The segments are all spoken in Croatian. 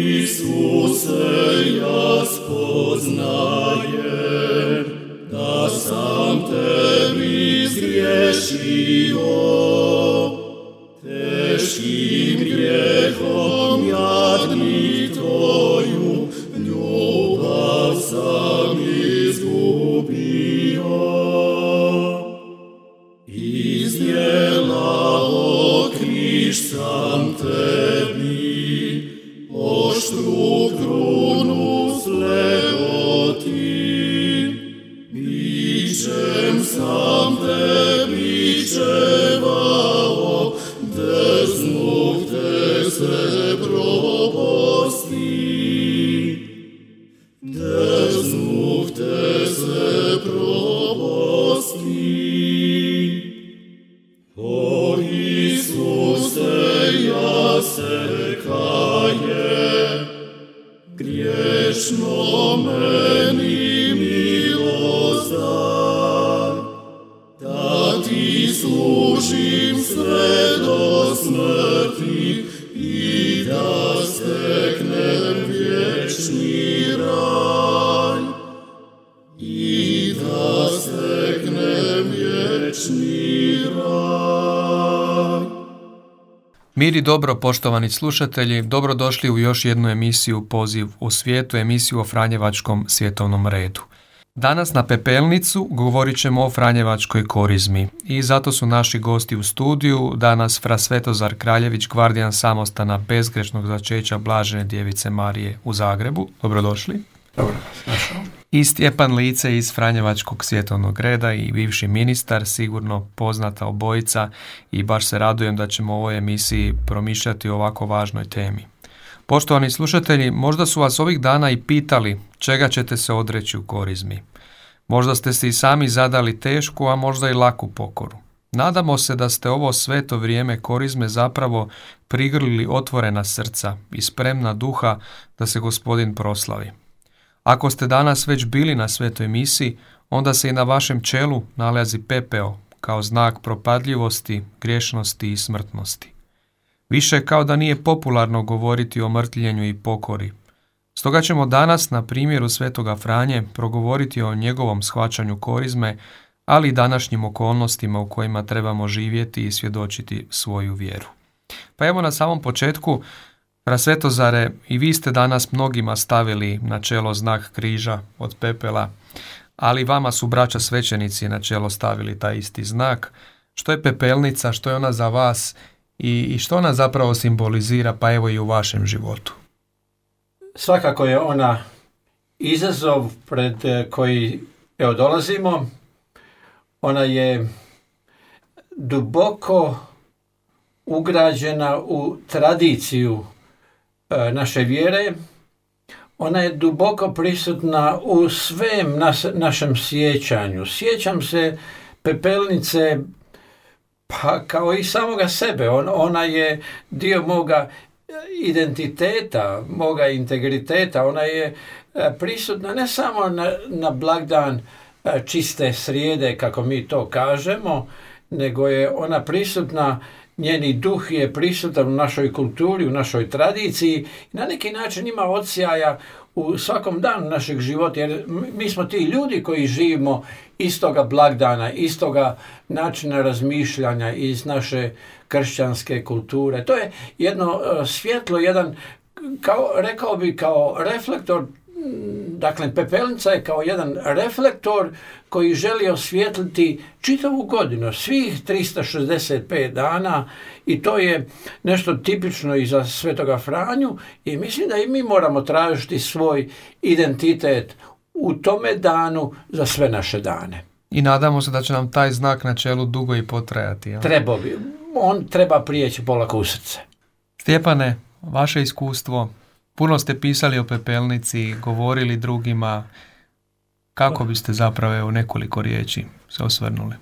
Isuse, ja spoznajem da sam tebi zgriješio. Mir i dobro, poštovani slušatelji, dobrodošli u još jednu emisiju Poziv u svijetu, emisiju o Franjevačkom svjetovnom redu. Danas na Pepelnicu govorit ćemo o Franjevačkoj korizmi i zato su naši gosti u studiju, danas Fra Svetozar Kraljević, gvardijan samostana bezgrešnog začeća Blažene djevice Marije u Zagrebu. Dobrodošli. Dobro, i Stjepan Lice iz Franjevačkog svjetovnog reda i bivši ministar, sigurno poznata obojica i baš se radujem da ćemo u ovoj emisiji promišljati o ovako važnoj temi. Poštovani slušatelji, možda su vas ovih dana i pitali čega ćete se odreći u korizmi. Možda ste se i sami zadali tešku, a možda i laku pokoru. Nadamo se da ste ovo sveto vrijeme korizme zapravo prigrlili otvorena srca i spremna duha da se gospodin proslavi. Ako ste danas već bili na svetoj misi, onda se i na vašem čelu nalazi pepeo kao znak propadljivosti, griješnosti i smrtnosti. Više kao da nije popularno govoriti o mrtljenju i pokori. Stoga ćemo danas na primjeru svetoga Franje progovoriti o njegovom shvaćanju korizme, ali i današnjim okolnostima u kojima trebamo živjeti i svjedočiti svoju vjeru. Pa evo na samom početku Rasvetozare, i vi ste danas mnogima stavili na čelo znak križa od pepela, ali vama su braća svećenici na čelo stavili taj isti znak. Što je pepelnica, što je ona za vas i, što ona zapravo simbolizira, pa evo i u vašem životu? Svakako je ona izazov pred eh, koji evo dolazimo. Ona je duboko ugrađena u tradiciju naše vjere, ona je duboko prisutna u svem našem sjećanju. Sjećam se pepelnice pa kao i samoga sebe. ona je dio moga identiteta, moga integriteta. Ona je e, prisutna ne samo na, na blagdan e, čiste srijede, kako mi to kažemo, nego je ona prisutna njeni duh je prisutan u našoj kulturi, u našoj tradiciji i na neki način ima odsjaja u svakom danu našeg života, jer mi smo ti ljudi koji živimo istoga blagdana, istoga načina razmišljanja iz naše kršćanske kulture. To je jedno e, svjetlo, jedan, kao, rekao bi kao reflektor Dakle, pepelnica je kao jedan reflektor koji želi osvijetliti čitavu godinu, svih 365 dana i to je nešto tipično i za Svetoga Franju i mislim da i mi moramo tražiti svoj identitet u tome danu za sve naše dane. I nadamo se da će nam taj znak na čelu dugo i potrajati. Ja? Treba bi. On treba prijeći polako u srce. Stjepane, vaše iskustvo Puno ste pisali o pepelnici, govorili drugima. Kako biste zapravo u nekoliko riječi se osvrnuli?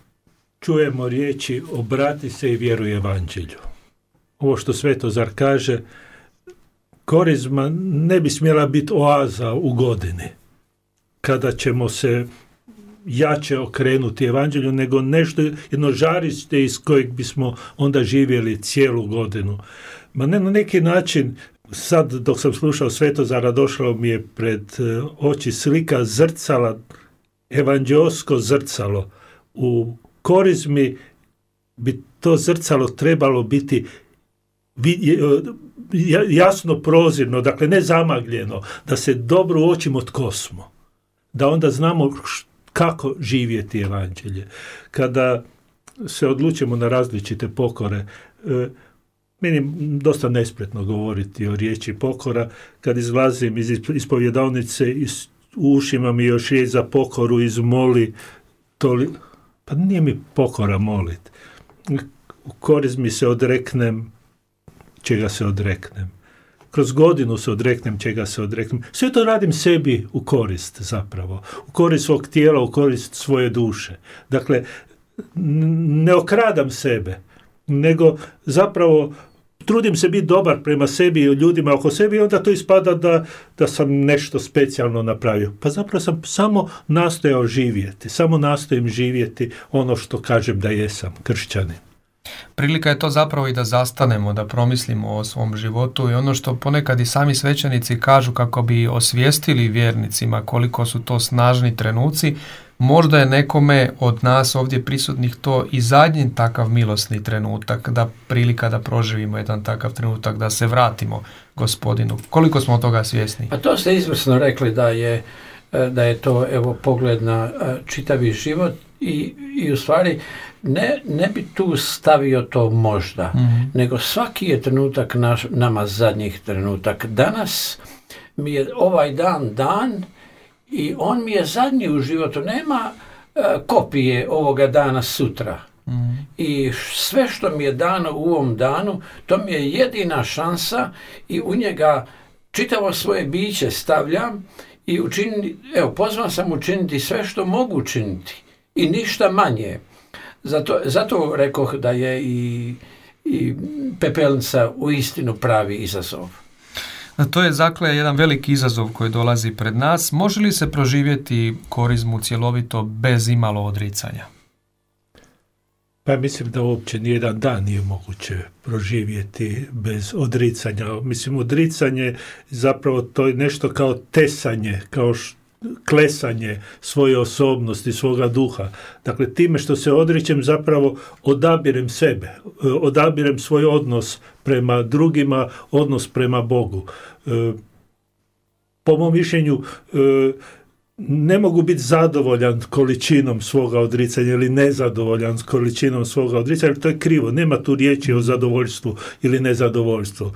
Čujemo riječi obrati se i vjeruje evanđelju. Ovo što Svetozar kaže, korizma ne bi smjela biti oaza u godini kada ćemo se jače okrenuti evanđelju, nego nešto, jedno žarište iz kojeg bismo onda živjeli cijelu godinu. Ma ne na neki način sad dok sam slušao Svetozara došlo mi je pred e, oči slika zrcala, evanđelsko zrcalo. U korizmi bi to zrcalo trebalo biti jasno prozirno, dakle ne zamagljeno, da se dobro uočimo tko smo. Da onda znamo kako živjeti evanđelje. Kada se odlučimo na različite pokore, e, meni dosta nespretno govoriti o riječi pokora. Kad izlazim iz ispovjedavnice, u ušima mi još riječ za pokoru izmoli, toli, pa nije mi pokora molit. U korist mi se odreknem čega se odreknem. Kroz godinu se odreknem čega se odreknem. Sve to radim sebi u korist zapravo. U korist svog tijela, u korist svoje duše. Dakle, ne okradam sebe, nego zapravo trudim se biti dobar prema sebi i ljudima oko sebi i onda to ispada da, da sam nešto specijalno napravio. Pa zapravo sam samo nastojao živjeti, samo nastojim živjeti ono što kažem da jesam, kršćanin. Prilika je to zapravo i da zastanemo, da promislimo o svom životu i ono što ponekad i sami svećenici kažu kako bi osvijestili vjernicima koliko su to snažni trenuci, možda je nekome od nas ovdje prisutnih to i zadnji takav milosni trenutak, da prilika da proživimo jedan takav trenutak, da se vratimo gospodinu. Koliko smo od toga svjesni? Pa to ste izvrsno rekli da je, da je to evo pogled na čitavi život i, i u stvari ne, ne bi tu stavio to možda, mhm. nego svaki je trenutak naš, nama zadnjih trenutak. Danas mi je ovaj dan dan i on mi je zadnji u životu. Nema e, kopije ovoga dana sutra. Mhm. I sve što mi je dano u ovom danu, to mi je jedina šansa i u njega čitavo svoje biće stavljam i učiniti, evo, pozvan sam učiniti sve što mogu učiniti i ništa manje. Zato, zato rekoh da je i, i pepelnica u istinu pravi izazov. To je zakle jedan veliki izazov koji dolazi pred nas. Može li se proživjeti korizmu cjelovito bez imalo odricanja? Pa mislim da uopće nijedan dan nije moguće proživjeti bez odricanja. Mislim, odricanje zapravo to je nešto kao tesanje, kao klesanje svoje osobnosti, svoga duha. Dakle, time što se odričem zapravo odabirem sebe, e, odabirem svoj odnos prema drugima, odnos prema Bogu. E, po mom mišljenju, e, ne mogu biti zadovoljan količinom svoga odricanja ili nezadovoljan s količinom svoga odricanja, jer to je krivo. Nema tu riječi o zadovoljstvu ili nezadovoljstvu.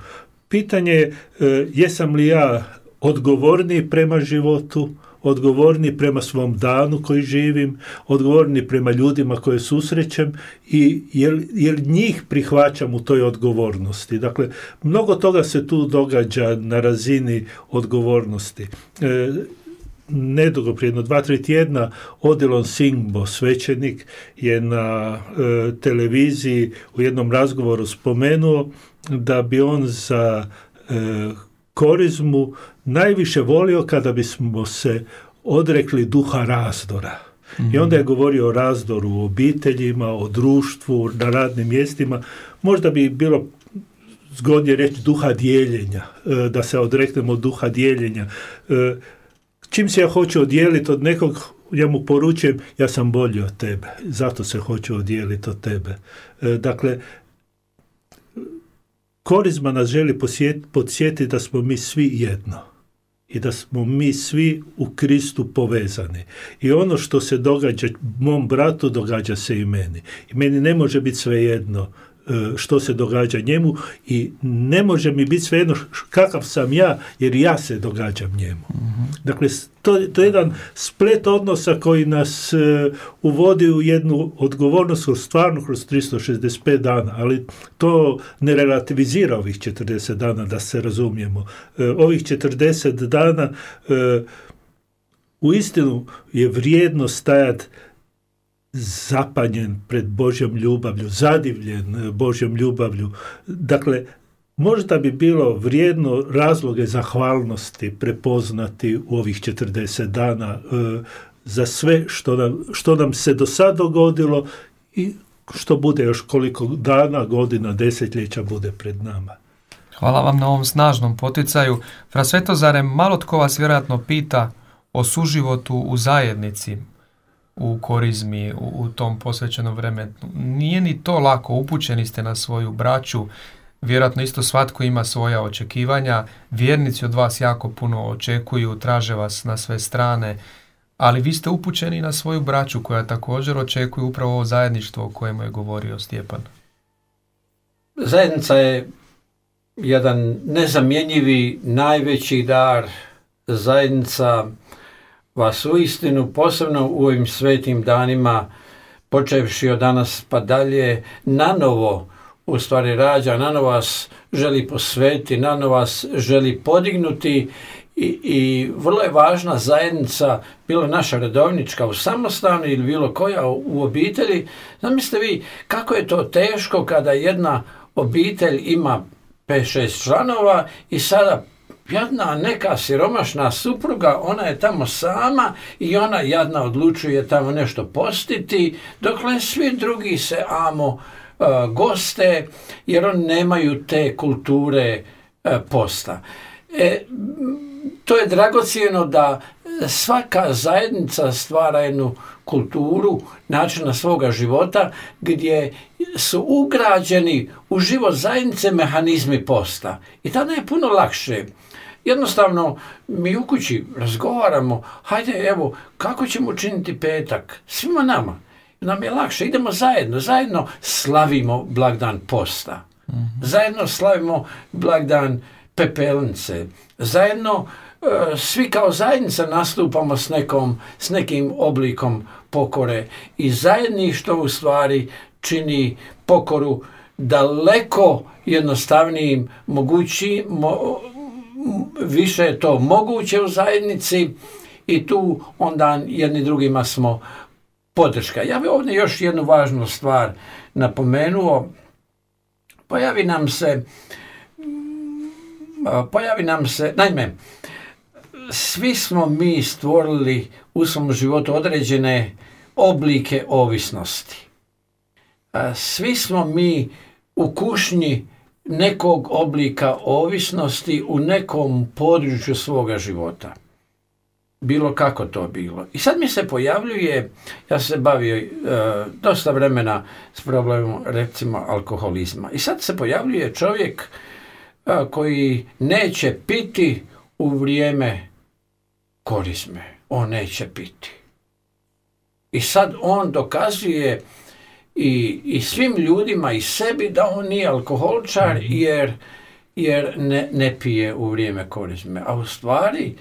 Pitanje je jesam li ja odgovorniji prema životu, odgovorni prema svom danu koji živim, odgovorni prema ljudima koje susrećem i jer, jer njih prihvaćam u toj odgovornosti. Dakle, mnogo toga se tu događa na razini odgovornosti. E, nedugo prije jedno dva, tri tjedna Odilon Singbo, svećenik, je na e, televiziji u jednom razgovoru spomenuo da bi on za e, korizmu najviše volio kada bismo se odrekli duha razdora. I onda je govorio o razdoru u obiteljima, o društvu, na radnim mjestima. Možda bi bilo zgodnije reći duha dijeljenja, e, da se odreknemo duha dijeljenja. E, čim se ja hoću odijeliti od nekog, ja mu poručujem, ja sam bolji od tebe, zato se hoću odijeliti od tebe. E, dakle, Korizma nas želi podsjetiti da smo mi svi jedno i da smo mi svi u Kristu povezani. I ono što se događa mom bratu, događa se i meni. I meni ne može biti svejedno što se događa njemu i ne može mi biti svejedno kakav sam ja jer ja se događam njemu. mm Dakle, to, to je jedan splet odnosa koji nas e, uvodi u jednu odgovornost kroz stvarno kroz 365 dana, ali to ne relativizira ovih 40 dana da se razumijemo. E, ovih 40 dana u istinu je vrijedno stajati zapanjen pred Božjom ljubavlju, zadivljen e, Božjom ljubavlju. Dakle, možda bi bilo vrijedno razloge zahvalnosti prepoznati u ovih 40 dana e, za sve što nam, što nam se do sad dogodilo i što bude još koliko dana, godina, desetljeća bude pred nama. Hvala vam na ovom snažnom poticaju. Fra Svetozare, malo tko vas vjerojatno pita o suživotu u zajednici, u korizmi, u, u tom posvećenom vremenu. Nije ni to lako, upućeni ste na svoju braću, vjerojatno isto svatko ima svoja očekivanja, vjernici od vas jako puno očekuju, traže vas na sve strane, ali vi ste upućeni na svoju braću koja također očekuju upravo ovo zajedništvo o kojemu je govorio Stjepan. Zajednica je jedan nezamjenjivi najveći dar zajednica vas u istinu posebno u ovim svetim danima počevši od danas pa dalje nanovo u stvari rađa, nanovo vas želi posvetiti, nanovo vas želi podignuti i, i vrlo je važna zajednica, bilo naša redovnička u samostanu ili bilo koja u obitelji. Zamislite vi kako je to teško kada jedna obitelj ima 5-6 članova i sada jedna neka siromašna supruga, ona je tamo sama i ona jadna odlučuje tamo nešto postiti, dokle svi drugi se amo e, goste jer oni nemaju te kulture e, posta. E, to je dragocjeno da svaka zajednica stvara jednu kulturu, načina svoga života gdje su ugrađeni u život zajednice mehanizmi posta. I tada je puno lakše. Jednostavno, mi u kući razgovaramo, hajde evo, kako ćemo učiniti petak? Svima nama. Nam je lakše, idemo zajedno, zajedno slavimo blagdan posta. Mhm. Zajedno slavimo blagdan pepelnice. Zajedno e, svi kao zajednica nastupamo s, nekom, s nekim oblikom pokore i zajedništvo u stvari čini pokoru daleko jednostavnijim mogući, više je to moguće u zajednici i tu onda jedni drugima smo podrška. Ja bih ovdje još jednu važnu stvar napomenuo. Pojavi nam se pojavi nam se, naime, svi smo mi stvorili u svom životu određene oblike ovisnosti. Svi smo mi u kušnji nekog oblika ovisnosti u nekom području svoga života. Bilo kako to bilo. I sad mi se pojavljuje, ja se bavio e, dosta vremena s problemom recimo alkoholizma. I sad se pojavljuje čovjek e, koji neće piti u vrijeme korizme. On neće piti. I sad on dokazuje i, i svim ljudima i sebi da on nije alkoholčar mhm. jer, jer ne, ne pije u vrijeme korizme. A u stvari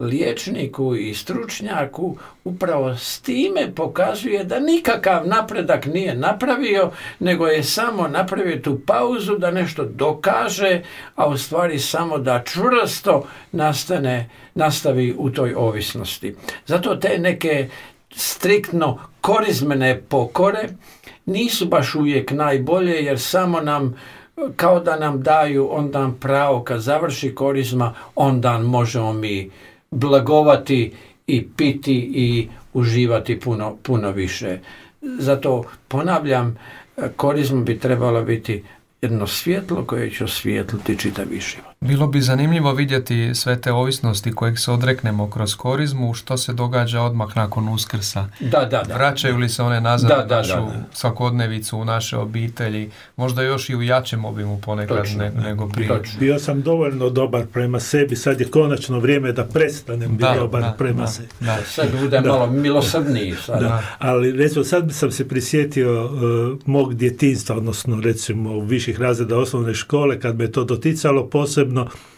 liječniku i stručnjaku upravo s time pokazuje da nikakav napredak nije napravio, nego je samo napravio tu pauzu da nešto dokaže, a u stvari samo da čvrsto nastane, nastavi u toj ovisnosti. Zato te neke striktno korizmene pokore nisu baš uvijek najbolje jer samo nam kao da nam daju onda pravo kad završi korizma onda možemo mi blagovati i piti i uživati puno, puno više. Zato ponavljam, korizma bi trebala biti jedno svjetlo koje će osvijetliti čitavi život. Bilo bi zanimljivo vidjeti sve te ovisnosti kojeg se odreknemo kroz korizmu, što se događa odmah nakon uskrsa. Da, da, da. Vraćaju li se one nazad da, u našu svakodnevicu, u naše obitelji, možda još i u jačem obimu ponekad nego prije. Bio sam dovoljno dobar prema sebi, sad je konačno vrijeme da prestanem biti dobar prema sebi. Da. Sad bude malo milosrdniji. Ali recimo sad sam se prisjetio uh, mog djetinstva, odnosno recimo viših razreda osnovne škole, kad me to doticalo posebno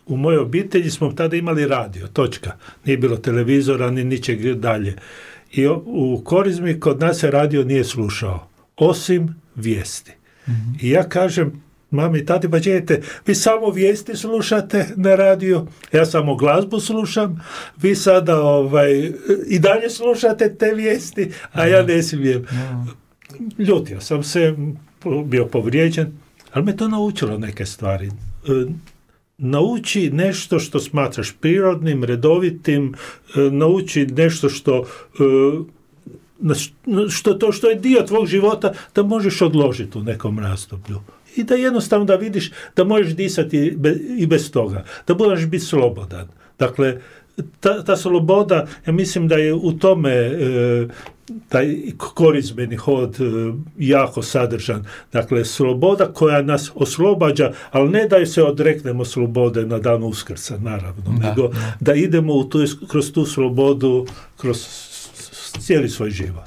u mojoj obitelji smo tada imali radio, točka. Nije bilo televizora ni ničeg dalje. I u korizmi kod nas se radio nije slušao, osim vijesti. Mhm. I ja kažem, mami i tati, pa čekajte, vi samo vijesti slušate na radio, ja samo glazbu slušam, vi sada ovaj, i dalje slušate te vijesti, a ja ne smijem. Ljutio sam se, bio povrijeđen, ali me to naučilo neke stvari. Nauči nešto što smatraš prirodnim, redovitim, e, nauči nešto što e, što to što je dio tvog života da možeš odložiti u nekom razdoblju. i da jednostavno da vidiš da možeš disati i bez toga, da budeš biti slobodan. Dakle, ta, ta sloboda, ja mislim da je u tome e, taj korizmeni hod e, jako sadržan. Dakle, sloboda koja nas oslobađa, ali ne da se odreknemo slobode na dan uskrsa, naravno, nego da, idemo u tu, kroz tu slobodu, kroz cijeli svoj život.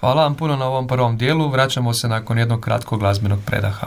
Hvala vam puno na ovom prvom dijelu. Vraćamo se nakon jednog kratkog glazbenog predaha.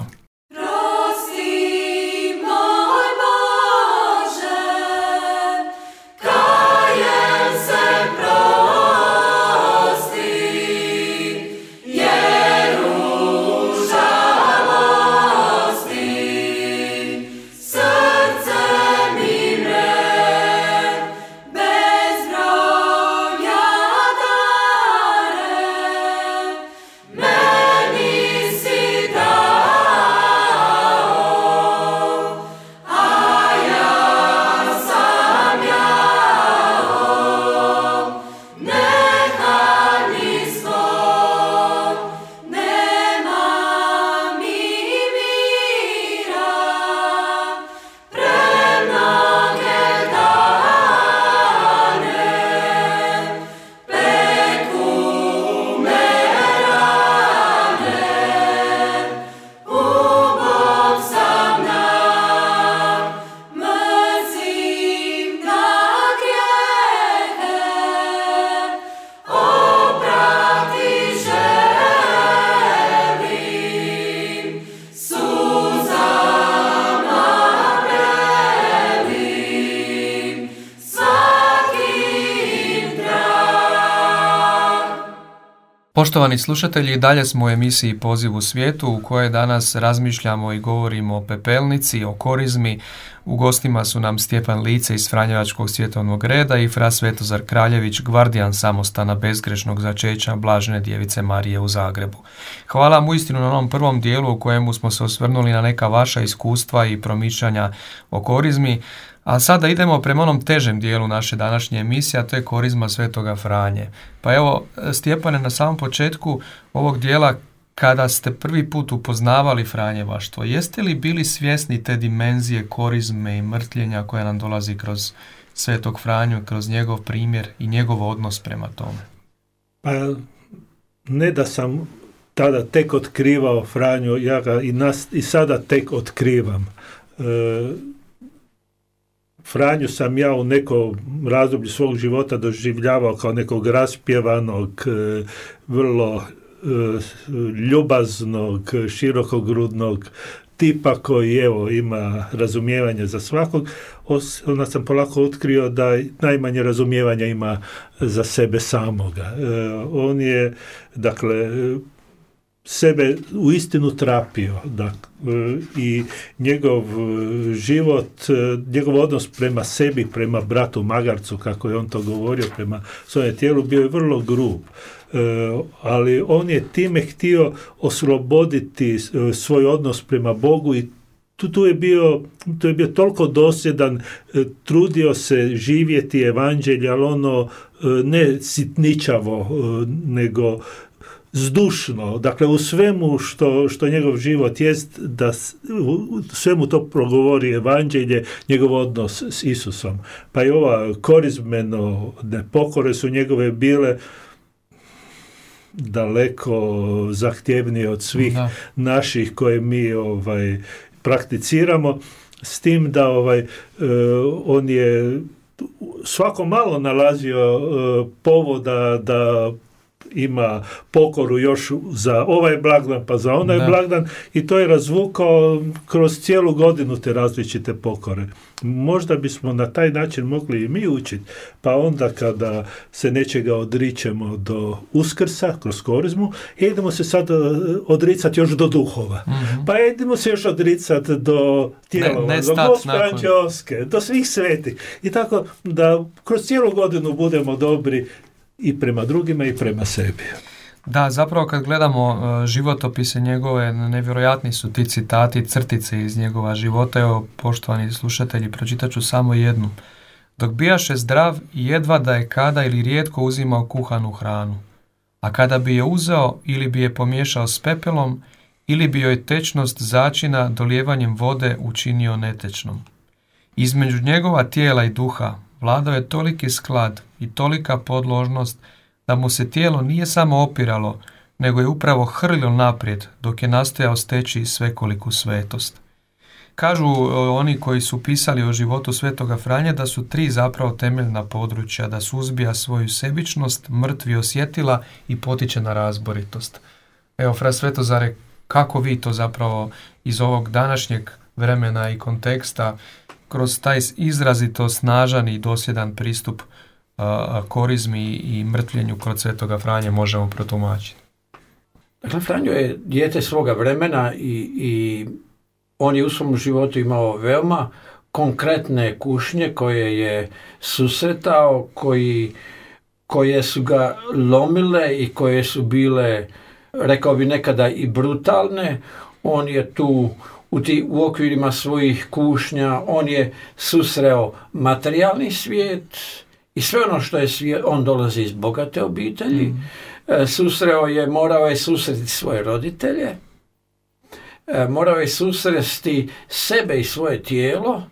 Poštovani slušatelji, dalje smo u emisiji Poziv u svijetu u kojoj danas razmišljamo i govorimo o pepelnici, o korizmi. U gostima su nam Stjepan Lice iz Franjevačkog svjetovnog reda i Fra Svetozar Kraljević, gvardijan samostana bezgrešnog začeća Blažene djevice Marije u Zagrebu. Hvala vam uistinu na onom prvom dijelu u kojemu smo se osvrnuli na neka vaša iskustva i promišljanja o korizmi. A sada idemo prema onom težem dijelu naše današnje emisije, a to je korizma Svetoga Franje. Pa evo, Stjepane, na samom početku ovog dijela, kada ste prvi put upoznavali Franjevaštvo, jeste li bili svjesni te dimenzije korizme i mrtljenja koja nam dolazi kroz Svetog Franju, kroz njegov primjer i njegov odnos prema tome? Pa ne da sam tada tek otkrivao Franju, ja ga i, nas, i sada tek otkrivam. E, Franju sam ja u nekom razdoblju svog života doživljavao kao nekog raspjevanog, e, vrlo ljubaznog, širokogrudnog tipa koji evo ima razumijevanje za svakog, onda sam polako otkrio da najmanje razumijevanja ima za sebe samoga. E, on je, dakle, sebe u istinu trapio da, e, i njegov e, život, e, njegov odnos prema sebi, prema bratu Magarcu, kako je on to govorio, prema svojem tijelu, bio je vrlo grub. ali on je time htio osloboditi svoj odnos prema Bogu i tu, tu, je bio, tu je bio toliko dosljedan, trudio se živjeti evanđelje, ali ono ne sitničavo, nego zdušno, dakle u svemu što, što njegov život jest, da u svemu to progovori evanđelje, njegov odnos s Isusom. Pa i ova korizmeno nepokore su njegove bile daleko zahtjevnije od svih naših koje mi ovaj prakticiramo s tim da ovaj e, on je svako malo nalazio e, povoda da ima pokoru još za ovaj blagdan pa za onaj blagdan i to je razvukao kroz cijelu godinu te različite pokore. Možda bismo na taj način mogli i mi učiti, pa onda kada se nečega odričemo do uskrsa kroz korizmu, idemo se sad e, odricati još do duhova. mm Pa idemo se još odricati do tijela, ne, do do svih svetih. I tako da kroz cijelu godinu budemo dobri i prema drugima i prema sebi. Da, zapravo kad gledamo uh, životopise njegove, nevjerojatni su ti citati, crtice iz njegova života. Evo, poštovani slušatelji, pročitat ću samo jednu. Dok bijaše zdrav, jedva da je kada ili rijetko uzimao kuhanu hranu. A kada bi je uzeo ili bi je pomiješao s pepelom, ili bi joj tečnost začina dolijevanjem vode učinio netečnom. Između njegova tijela i duha vladao je toliki sklad i tolika podložnost da mu se tijelo nije samo opiralo, nego je upravo hrlilo naprijed dok je nastojao steći svekoliku svetost. Kažu oni koji su pisali o životu Svetoga Franje da su tri zapravo temeljna područja, da suzbija svoju sebičnost, mrtvi osjetila i potiče na razboritost. Evo, Fra Svetozare, kako vi to zapravo iz ovog današnjeg vremena i konteksta kroz taj izrazito snažan i dosjedan pristup korizmi i mrtvljenju kod Svetoga Franje možemo protumačiti? Dakle, Franjo je dijete svoga vremena i, i on je u svom životu imao veoma konkretne kušnje koje je susretao, koji, koje su ga lomile i koje su bile, rekao bi nekada i brutalne. On je tu u, ti, u okvirima svojih kušnja, on je susreo materijalni svijet i sve ono što je svijet, on dolazi iz bogate obitelji. Mm. E, susreo je, morao je susreti svoje roditelje, e, morao je susresti sebe i svoje tijelo,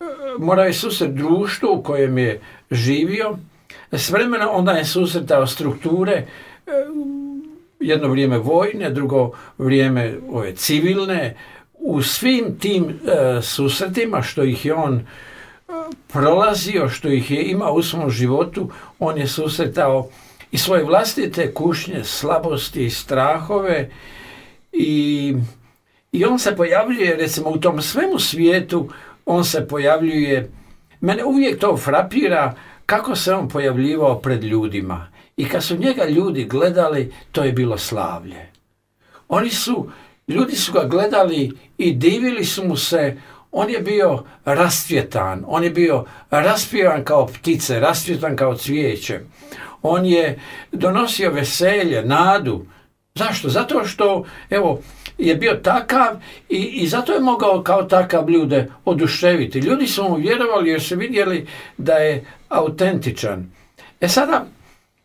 e, morao je susret društvo u kojem je živio, s vremena onda je susretao strukture, jedno vrijeme vojne, drugo vrijeme ove civilne, u svim tim susretima što ih je on prolazio, što ih je imao u svom životu, on je susretao i svoje vlastite kušnje, slabosti i strahove i, i on se pojavljuje recimo u tom svemu svijetu on se pojavljuje mene uvijek to frapira kako se on pojavljivao pred ljudima. I kad su njega ljudi gledali to je bilo slavlje. Oni su ljudi su ga gledali i divili su mu se on je bio rastvjetan, on je bio raspivan kao ptice, rastvjetan kao cvijeće on je donosio veselje, nadu. Zašto? Zato što, evo, je bio takav i, i zato je mogao kao takav ljude oduševiti. Ljudi su mu vjerovali jer su vidjeli da je autentičan. E sada,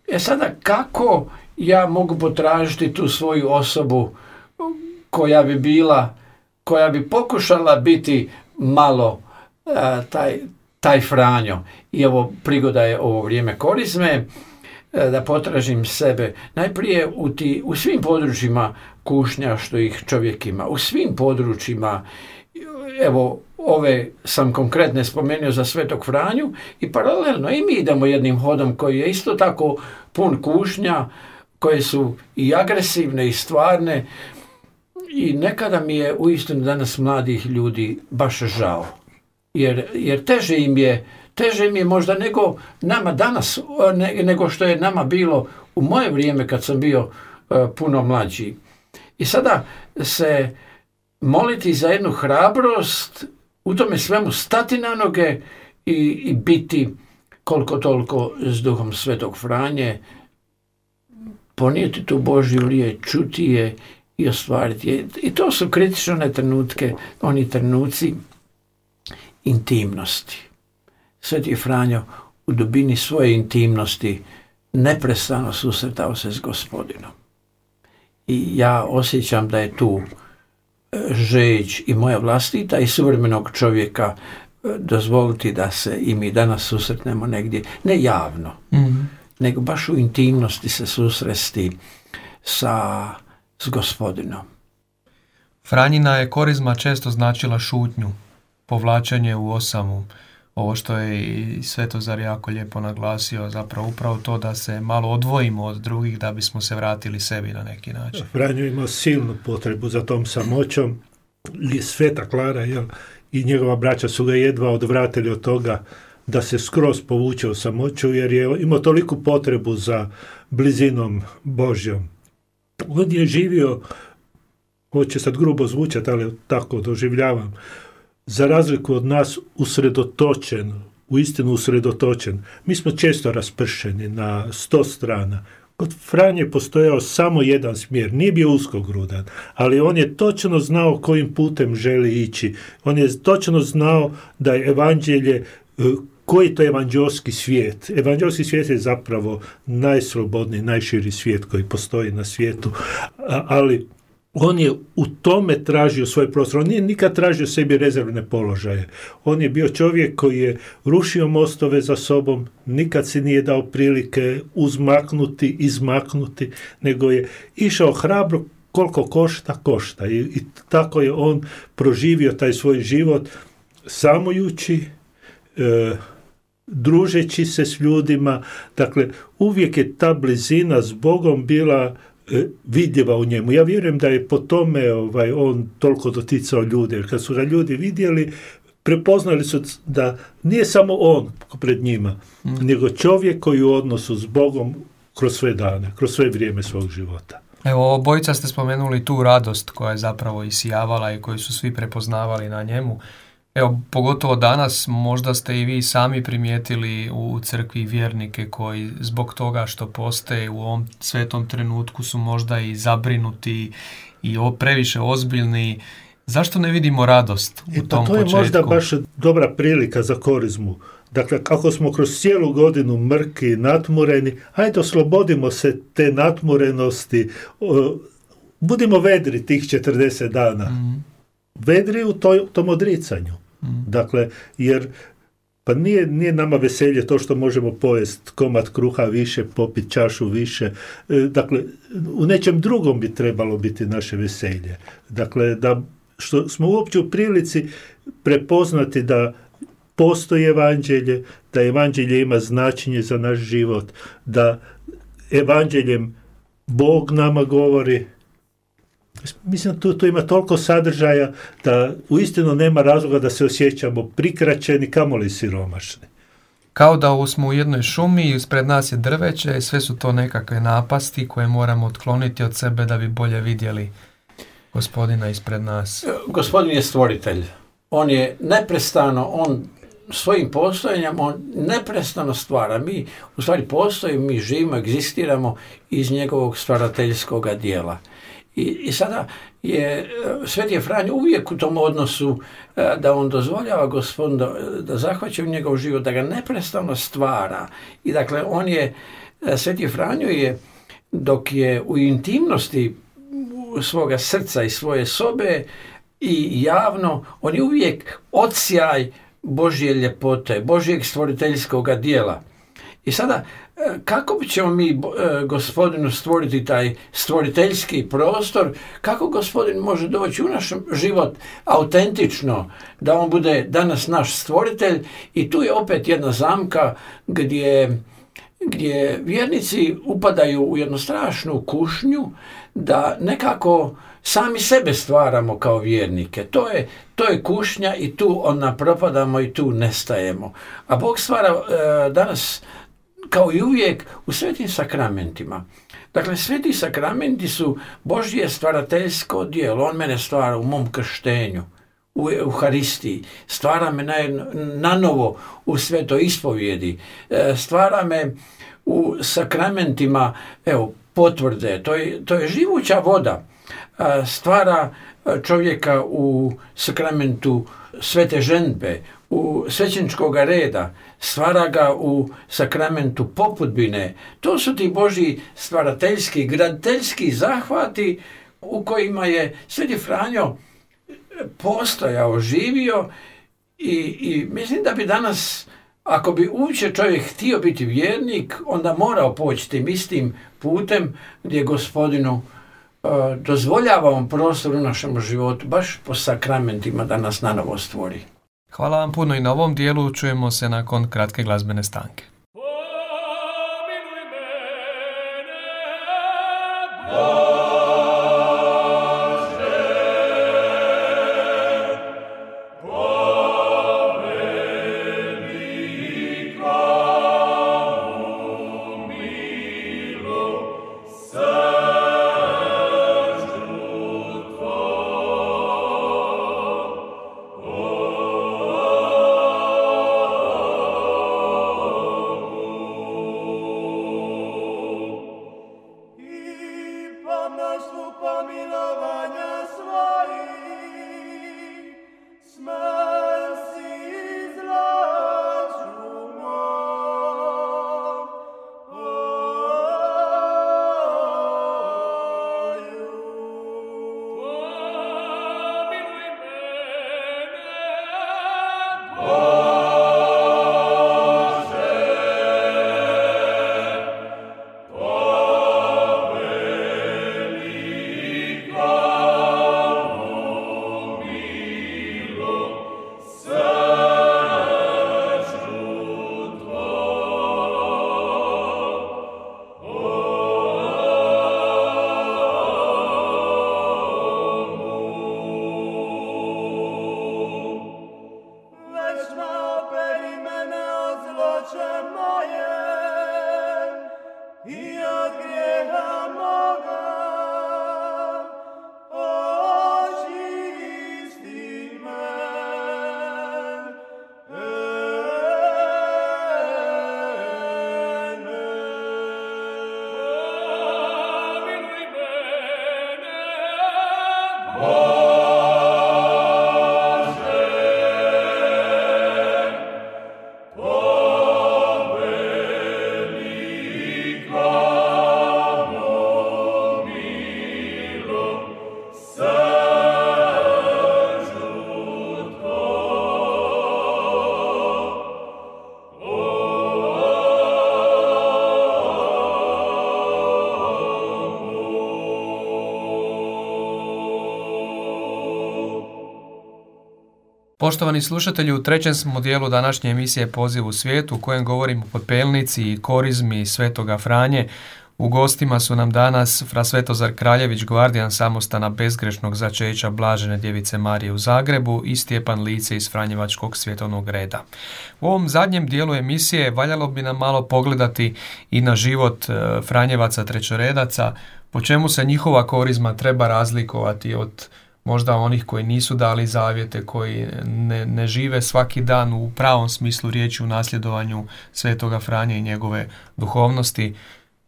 e sada kako ja mogu potražiti tu svoju osobu koja bi bila, koja bi pokušala biti malo taj, taj Franjo. I evo prigoda je ovo vrijeme korizme E, da potražim sebe. Najprije u, ti, u svim područjima kušnja što ih čovjek ima, u svim područjima evo ove sam konkretne spomenuo za Svetog Franju i paralelno i mi idemo jednim hodom koji je isto tako pun kušnja koje su i agresivne i stvarne i nekada mi je uistinu danas mladih ljudi baš žao jer, jer teže im je teže mi je možda nego nama danas, nego što je nama bilo u moje vrijeme kad sam bio e, puno mlađi. I sada se moliti za jednu hrabrost, u tome svemu stati na noge i, i biti koliko toliko s duhom svetog Franje, ponijeti tu Božju riječ, čuti je i ostvariti. I to su kritične trenutke, oni trenuci intimnosti. Sveti Franjo u dubini svoje intimnosti neprestano susretao se s gospodinom. I ja osjećam da je tu e, žeđ i moja vlastita i suvremenog čovjeka e, dozvoliti da se i mi danas susretnemo negdje, ne javno, mm nego baš u intimnosti se susresti sa, s gospodinom. Franjina je korizma često značila šutnju, povlačenje u osamu, ovo što je i Svetozar jako lijepo naglasio, zapravo upravo to da se malo odvojimo od drugih da bismo se vratili sebi na neki način. Franjo imao silnu potrebu za tom samoćom. Sveta Klara jel, i njegova braća su ga jedva odvratili od toga da se skroz povuče u samoću jer je imao toliku potrebu za blizinom Božjom. On je živio, hoće sad grubo zvučati, ali tako doživljavam, za razliku od nas usredotočen, u istinu usredotočen. Mi smo često raspršeni na sto strana. Kod Franje postojao samo jedan smjer, nije bio uskogrudan, ali on je točno znao kojim putem želi ići. On je točno znao da je evanđelje, koji to je evanđelski svijet. Evanđelski svijet je zapravo najslobodniji, najširi svijet koji postoji na svijetu, ali on je u tome tražio svoj prostor. On nije nikad tražio sebi rezervne položaje. On je bio čovjek koji je rušio mostove za sobom, nikad se nije dao prilike uzmaknuti, izmaknuti, nego je išao hrabro koliko košta, košta. I, i tako je on proživio taj svoj život samojući, e, družeći se s ljudima. Dakle, uvijek je ta blizina s Bogom bila E, vidljiva u njemu. Ja vjerujem da je po tome ovaj, on toliko doticao ljude, jer kad su ga ljudi vidjeli, prepoznali su da nije samo on pred njima, mm. nego čovjek koji u odnosu s Bogom kroz sve dane, kroz sve vrijeme svog života. Evo, obojica ste spomenuli tu radost koja je zapravo isijavala i koju su svi prepoznavali na njemu. Evo, pogotovo danas možda ste i vi sami primijetili u crkvi vjernike koji zbog toga što postoje u ovom svetom trenutku su možda i zabrinuti i previše ozbiljni. Zašto ne vidimo radost u e, pa tom to je možda baš dobra prilika za korizmu. Dakle, kako smo kroz cijelu godinu mrki, natmureni, ajde oslobodimo se te natmurenosti, budimo vedri tih 40 dana. Mm. Vedri u toj, tom odricanju. Dakle, jer pa nije, nije nama veselje to što možemo pojest komad kruha više, popit čašu više. E, dakle, u nečem drugom bi trebalo biti naše veselje. Dakle, da što smo uopće u prilici prepoznati da postoji evanđelje, da evanđelje ima značenje za naš život, da evanđeljem Bog nama govori, Mislim, tu, tu ima toliko sadržaja da uistinu nema razloga da se osjećamo prikraćeni, kamoli siromašni. Kao da smo u jednoj šumi i ispred nas je drveće i sve su to nekakve napasti koje moramo otkloniti od sebe da bi bolje vidjeli gospodina ispred nas. Gospodin je stvoritelj. On je neprestano, on svojim postojanjem, on neprestano stvara. Mi u stvari postojimo, mi živimo, egzistiramo iz njegovog stvarateljskog dijela. I, I sada je e, Sveti Franjo uvijek u tom odnosu e, da on dozvoljava gospodinu da, da zahvaća u njegov život, da ga neprestano stvara. I dakle, on je, e, Sveti Franjo je, dok je u intimnosti svoga srca i svoje sobe i javno, on je uvijek odsjaj Božje ljepote, Božjeg stvoriteljskog dijela. I sada kako ćemo mi e, gospodinu stvoriti taj stvoriteljski prostor, kako gospodin može doći u naš život autentično, da on bude danas naš stvoritelj i tu je opet jedna zamka gdje, gdje vjernici upadaju u jednu strašnu kušnju da nekako sami sebe stvaramo kao vjernike. To je, to je kušnja i tu ona propadamo i tu nestajemo. A Bog stvara e, danas kao i uvijek u svetim sakramentima. Dakle, sveti sakramenti su Božje stvarateljsko djelo. On mene stvara u mom krštenju, u Euharistiji. Stvara me na, novo u svetoj ispovjedi. E, stvara me u sakramentima, evo, potvrde. To je, to je živuća voda. E, stvara čovjeka u sakramentu svete ženbe, u svećeničkog reda, stvara ga u sakramentu poputbine. To su ti Boži stvarateljski, graditeljski zahvati u kojima je Sveti Franjo postojao, živio i, i mislim da bi danas ako bi uopće čovjek htio biti vjernik, onda morao poći tim istim putem gdje gospodinu e, dozvoljava on prostor u našem životu, baš po sakramentima da nas na novo stvori. Hvala vam puno i na ovom dijelu, čujemo se nakon kratke glazbene stanke. Oh. Poštovani slušatelji, u trećem smo dijelu današnje emisije Poziv u svijetu u kojem govorimo o popelnici i korizmi Svetoga Franje. U gostima su nam danas Fra Svetozar Kraljević, gvardijan samostana bezgrešnog začeća Blažene djevice Marije u Zagrebu i Stjepan Lice iz Franjevačkog svjetovnog reda. U ovom zadnjem dijelu emisije valjalo bi nam malo pogledati i na život e, Franjevaca trećoredaca, po čemu se njihova korizma treba razlikovati od možda onih koji nisu dali zavjete, koji ne, ne žive svaki dan u pravom smislu riječi u nasljedovanju Svetoga Franje i njegove duhovnosti.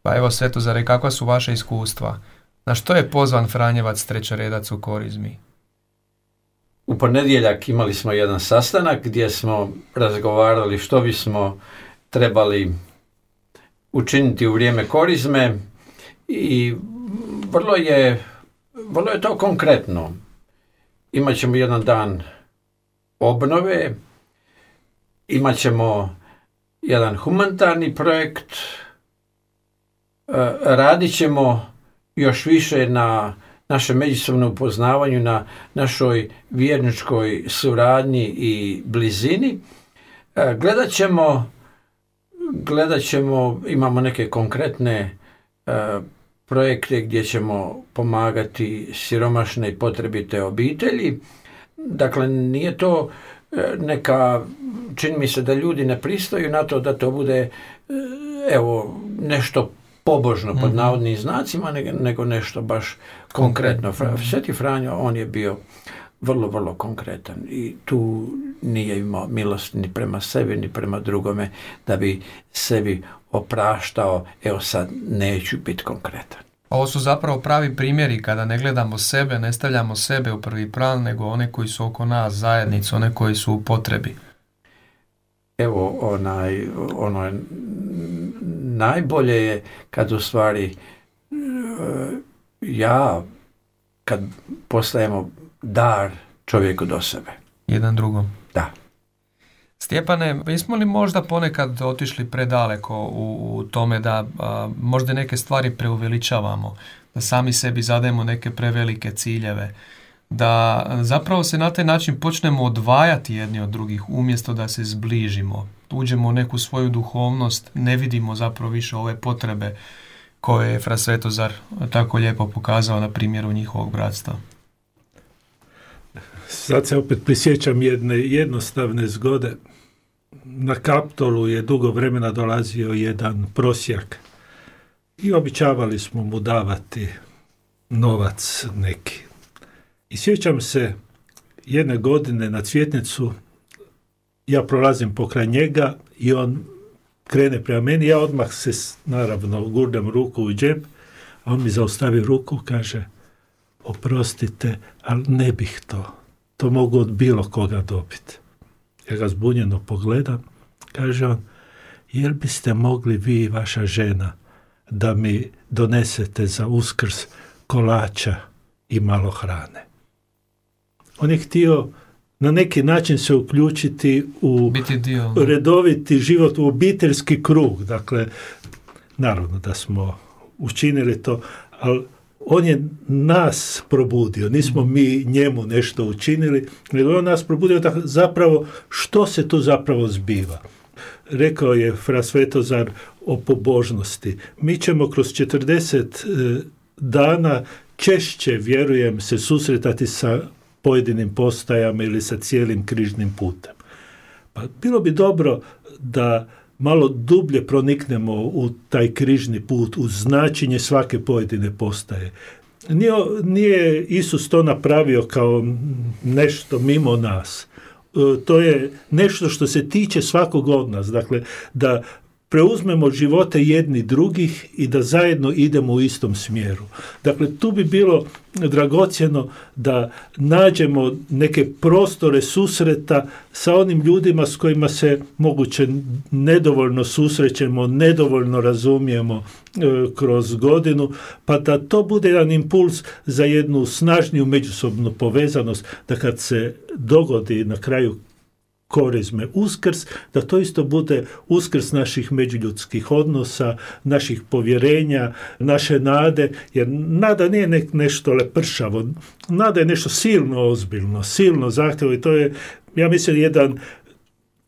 Pa evo Svetozare, kakva su vaše iskustva? Na što je pozvan Franjevac trećoredac u korizmi? U ponedjeljak imali smo jedan sastanak gdje smo razgovarali što bismo trebali učiniti u vrijeme korizme i vrlo je, vrlo je to konkretno. Imat ćemo jedan dan obnove, imat ćemo jedan humanitarni projekt, e, radit ćemo još više na našem međusobnom upoznavanju, na našoj vjerničkoj suradnji i blizini. E, gledat ćemo, gledat ćemo imamo neke konkretne e, projekte gdje ćemo pomagati siromašne i potrebite obitelji. Dakle, nije to e, neka, čini mi se da ljudi ne pristaju na to da to bude e, evo nešto pobožno pod mhm. navodnim znacima, nego nešto baš konkretno. Sveti Franjo, on je bio vrlo, vrlo konkretan i tu nije imao milosti ni prema sebi, ni prema drugome, da bi sebi opraštao, evo sad neću biti konkretan. Ovo su zapravo pravi primjeri kada ne gledamo sebe, ne stavljamo sebe u prvi plan, nego one koji su oko nas, zajednicu, one koji su u potrebi. Evo, onaj, ono je, najbolje je kad u stvari e, ja, kad postajemo dar čovjeku do sebe. Jedan drugom. Da. Stjepane, jesmo li možda ponekad otišli predaleko u, u tome da možda neke stvari preuveličavamo, da sami sebi zadajemo neke prevelike ciljeve, da zapravo se na taj način počnemo odvajati jedni od drugih umjesto da se zbližimo, uđemo u neku svoju duhovnost, ne vidimo zapravo više ove potrebe koje je Fra Svetozar tako lijepo pokazao na primjeru njihovog bratstva. Sad se opet prisjećam jedne jednostavne zgode na Kaptolu je dugo vremena dolazio jedan prosjak i običavali smo mu davati novac neki. I sjećam se jedne godine na cvjetnicu, ja prolazim pokraj njega i on krene prema meni, ja odmah se naravno gurdam ruku u džep, a on mi zaustavi ruku, kaže oprostite, ali ne bih to. To mogu od bilo koga dobiti. Ja ga zbunjeno pogledam, kaže on, jel biste mogli vi i vaša žena da mi donesete za uskrs kolača i malo hrane? On je htio na neki način se uključiti u redoviti život, u obiteljski krug. Dakle, naravno da smo učinili to, ali on je nas probudio, nismo mi njemu nešto učinili, nego on nas probudio da zapravo što se tu zapravo zbiva. Rekao je Fra Svetozar o pobožnosti. Mi ćemo kroz 40 e, dana češće, vjerujem, se susretati sa pojedinim postajama ili sa cijelim križnim putem. Pa bilo bi dobro da malo dublje proniknemo u taj križni put, u značenje svake pojedine postaje. Nije, nije Isus to napravio kao nešto mimo nas. E, to je nešto što se tiče svakog od nas. Dakle, da preuzmemo živote jedni drugih i da zajedno idemo u istom smjeru. Dakle, tu bi bilo dragocjeno da nađemo neke prostore susreta sa onim ljudima s kojima se moguće nedovoljno susrećemo, nedovoljno razumijemo e, kroz godinu, pa da to bude jedan impuls za jednu snažniju međusobnu povezanost, da kad se dogodi na kraju korizme uskrs, da to isto bude uskrs naših međuljudskih odnosa, naših povjerenja, naše nade, jer nada nije nek, nešto lepršavo, nada je nešto silno ozbiljno, silno zahtjevo i to je, ja mislim, jedan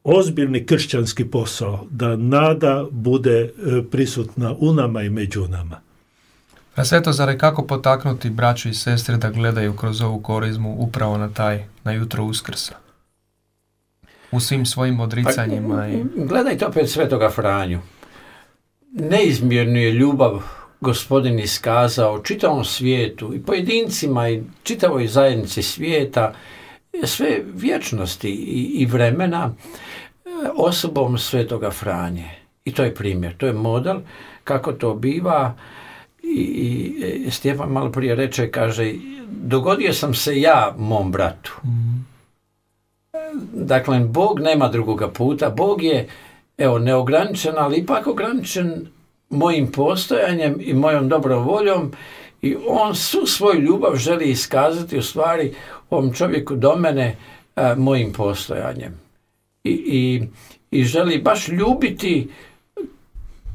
ozbiljni kršćanski posao, da nada bude e, prisutna u nama i među nama. A sve zar kako potaknuti braću i sestre da gledaju kroz ovu korizmu upravo na taj, na jutro uskrsa? U svim svojim odricanjima. Pa. Gledajte opet svetoga Franju. Neizmjernu je ljubav gospodin iskazao čitavom svijetu i pojedincima i čitavoj zajednici svijeta sve vječnosti i, i vremena e, osobom svetoga Franje. I to je primjer, to je model kako to biva i, i Stjepan malo prije reče, kaže, dogodio sam se ja mom bratu. mm Dakle, Bog nema drugoga puta, Bog je evo, neograničen, ali ipak ograničen mojim postojanjem i mojom dobrom voljom i on svu svoju ljubav želi iskazati u stvari ovom čovjeku do mene e, mojim postojanjem. I, i, I želi baš ljubiti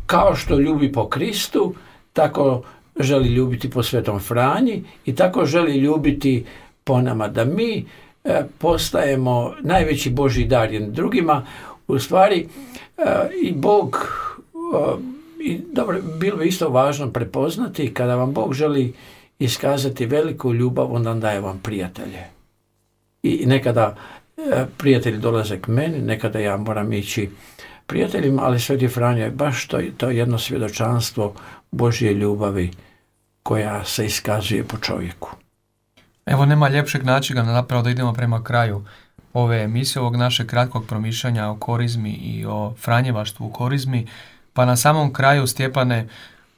kao što ljubi po Kristu, tako želi ljubiti po Svetom Franji i tako želi ljubiti po nama da mi postajemo najveći Boži dar jednim drugima. U stvari e, i Bog i dobro, bilo bi isto važno prepoznati kada vam Bog želi iskazati veliku ljubav, onda daje vam prijatelje. I nekada e, prijatelji dolaze k meni, nekada ja moram ići prijateljima, ali Sveti Franjo je baš to, to jedno svjedočanstvo Božje ljubavi koja se iskazuje po čovjeku. Evo nema ljepšeg načina napravo da idemo prema kraju ove emisije, ovog našeg kratkog promišljanja o korizmi i o franjevaštvu u korizmi. Pa na samom kraju, Stjepane,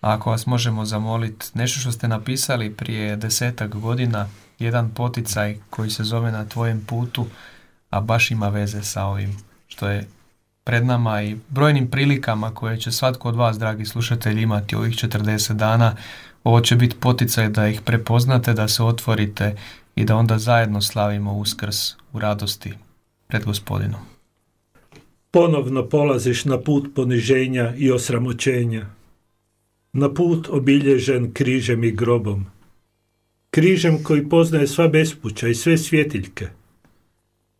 ako vas možemo zamoliti, nešto što ste napisali prije desetak godina, jedan poticaj koji se zove na tvojem putu, a baš ima veze sa ovim što je pred nama i brojnim prilikama koje će svatko od vas, dragi slušatelji, imati ovih 40 dana. Ovo će biti poticaj da ih prepoznate, da se otvorite i da onda zajedno slavimo uskrs u radosti pred gospodinom. Ponovno polaziš na put poniženja i osramoćenja, na put obilježen križem i grobom, križem koji poznaje sva bespuća i sve svjetiljke,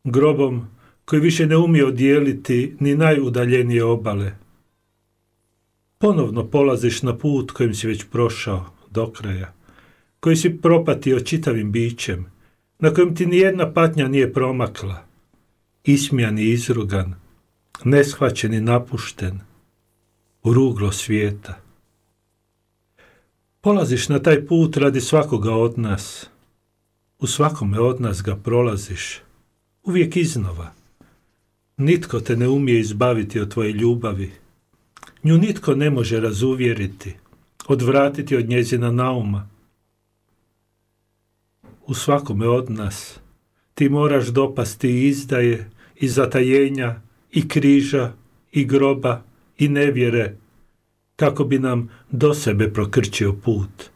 grobom koji više ne umije odijeliti ni najudaljenije obale. Ponovno polaziš na put kojim si već prošao do kraja, koji si propatio čitavim bićem, na kojem ti nijedna patnja nije promakla, ismjan i izrugan, neshvaćen i napušten, u ruglo svijeta. Polaziš na taj put radi svakoga od nas. U svakome od nas ga prolaziš, uvijek iznova. Nitko te ne umije izbaviti od tvoje ljubavi. Nju nitko ne može razuvjeriti, odvratiti od njezina nauma. U svakome od nas ti moraš dopasti i izdaje i zatajenja i križa i groba i nevjere kako bi nam do sebe prokrčio put.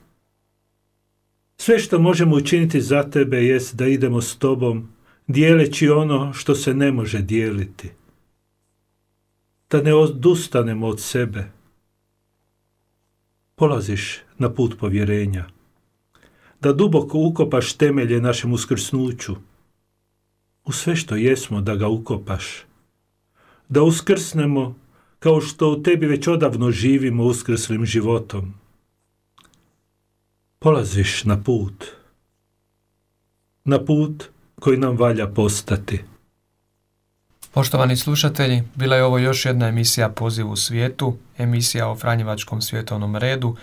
Sve što možemo učiniti za tebe jest da idemo s tobom dijeleći ono što se ne može dijeliti. Da ne odustanemo od sebe. Polaziš na put povjerenja. Da duboko ukopaš temelje našem uskrsnuću. U sve što jesmo da ga ukopaš da uskrsnemo kao što u tebi već odavno živimo uskrslim životom. Polaziš na put, na put koji nam valja postati. Poštovani slušatelji, bila je ovo još jedna emisija Poziv u svijetu, emisija o Franjevačkom svjetovnom redu.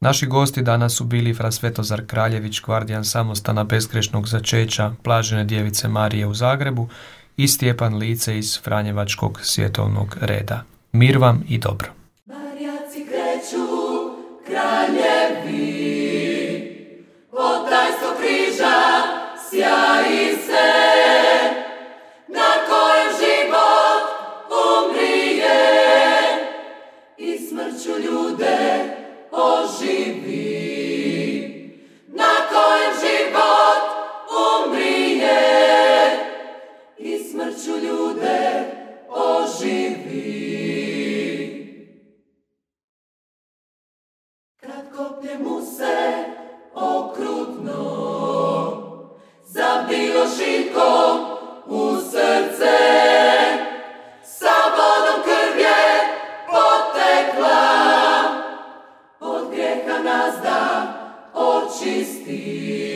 Naši gosti danas su bili Fra Svetozar Kraljević, gvardijan samostana bezgrešnog začeća Plažene djevice Marije u Zagrebu i Stjepan Lice iz Franjevačkog svjetovnog reda. Mir vam i dobro. Marijaci kreću, kraljevi, od sjaji se, srcu ljude oživi, na kojem život umrije. I smrću ljude oživi. Kad te mu se okrutno, zabilo šilkom u srce, see.